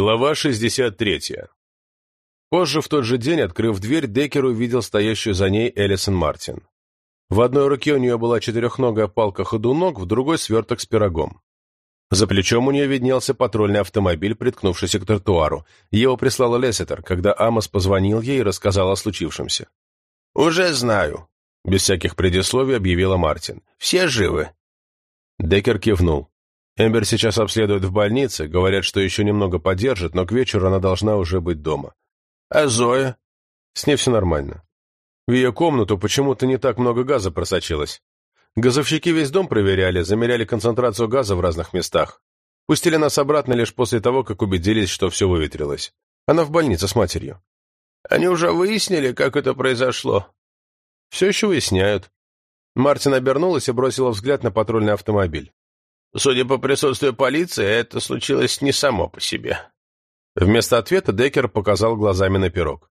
Глава 63. Позже в тот же день, открыв дверь, Деккер увидел стоящую за ней Элисон Мартин. В одной руке у нее была четырехногая палка-ходунок, в другой — сверток с пирогом. За плечом у нее виднелся патрульный автомобиль, приткнувшийся к тротуару. Его прислала Лесситер, когда Амос позвонил ей и рассказал о случившемся. «Уже знаю», — без всяких предисловий объявила Мартин. «Все живы». Деккер кивнул. Эмбер сейчас обследуют в больнице, говорят, что еще немного подержит, но к вечеру она должна уже быть дома. А Зоя? С ней все нормально. В ее комнату почему-то не так много газа просочилось. Газовщики весь дом проверяли, замеряли концентрацию газа в разных местах. Пустили нас обратно лишь после того, как убедились, что все выветрилось. Она в больнице с матерью. Они уже выяснили, как это произошло? Все еще выясняют. Мартин обернулась и бросила взгляд на патрульный автомобиль. Судя по присутствию полиции, это случилось не само по себе. Вместо ответа Деккер показал глазами на пирог.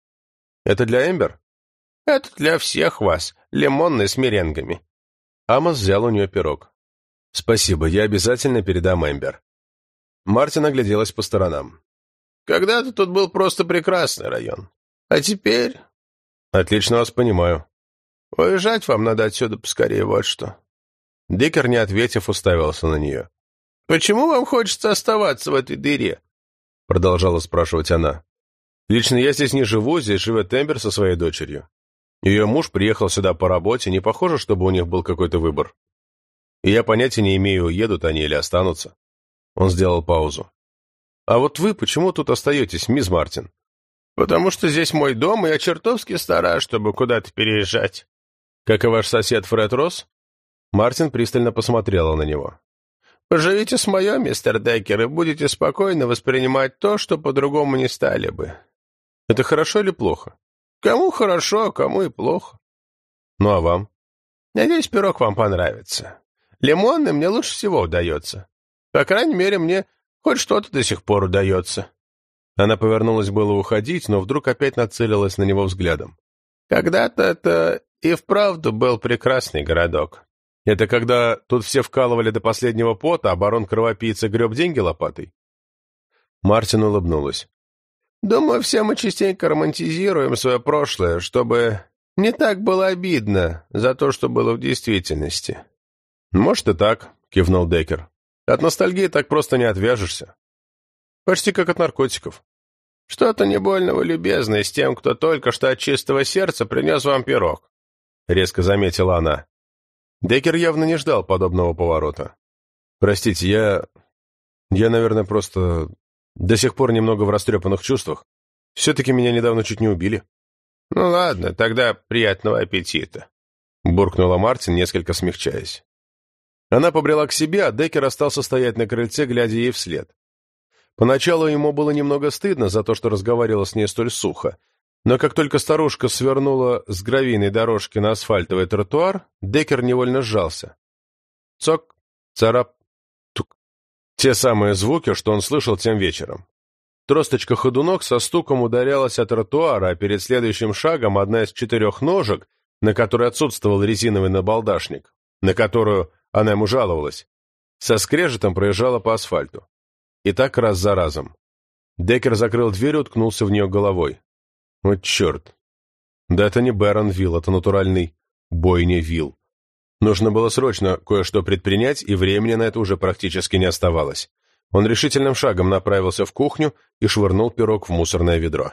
«Это для Эмбер?» «Это для всех вас. Лимонный с меренгами». Амос взял у нее пирог. «Спасибо, я обязательно передам Эмбер». Мартин огляделась по сторонам. «Когда-то тут был просто прекрасный район. А теперь...» «Отлично вас понимаю». «Уезжать вам надо отсюда поскорее, вот что». Дикер, не ответив, уставился на нее. «Почему вам хочется оставаться в этой дыре?» Продолжала спрашивать она. «Лично я здесь не живу, здесь живет Эмбер со своей дочерью. Ее муж приехал сюда по работе, не похоже, чтобы у них был какой-то выбор. И я понятия не имею, уедут они или останутся». Он сделал паузу. «А вот вы почему тут остаетесь, мисс Мартин?» «Потому что здесь мой дом, и я чертовски стара, чтобы куда-то переезжать». «Как и ваш сосед Фред Росс?» Мартин пристально посмотрела на него. «Поживите с моё, мистер Деккер, и будете спокойно воспринимать то, что по-другому не стали бы». «Это хорошо или плохо?» «Кому хорошо, а кому и плохо». «Ну а вам?» «Надеюсь, пирог вам понравится. Лимонный мне лучше всего удается. По крайней мере, мне хоть что-то до сих пор удается». Она повернулась было уходить, но вдруг опять нацелилась на него взглядом. «Когда-то это и вправду был прекрасный городок. Это когда тут все вкалывали до последнего пота, а барон кровопийца греб деньги лопатой? Мартин улыбнулась. Думаю, все мы частенько романтизируем свое прошлое, чтобы не так было обидно за то, что было в действительности. Может и так, кивнул Деккер. От ностальгии так просто не отвяжешься. Почти как от наркотиков. Что-то не больного любезное с тем, кто только что от чистого сердца принес вам пирог. Резко заметила она. Деккер явно не ждал подобного поворота. «Простите, я... я, наверное, просто до сих пор немного в растрепанных чувствах. Все-таки меня недавно чуть не убили». «Ну ладно, тогда приятного аппетита», — буркнула Мартин, несколько смягчаясь. Она побрела к себе, а Деккер остался стоять на крыльце, глядя ей вслед. Поначалу ему было немного стыдно за то, что разговаривал с ней столь сухо, но как только старушка свернула с гравийной дорожки на асфальтовый тротуар, Деккер невольно сжался. Цок, царап, тук. Те самые звуки, что он слышал тем вечером. Тросточка ходунок со стуком ударялась от тротуара, а перед следующим шагом одна из четырех ножек, на которой отсутствовал резиновый набалдашник, на которую она ему жаловалась, со скрежетом проезжала по асфальту. И так раз за разом. Деккер закрыл дверь и уткнулся в нее головой. Вот черт. Да это не Бэрон Вилл, это натуральный бойня Вилл. Нужно было срочно кое-что предпринять, и времени на это уже практически не оставалось. Он решительным шагом направился в кухню и швырнул пирог в мусорное ведро.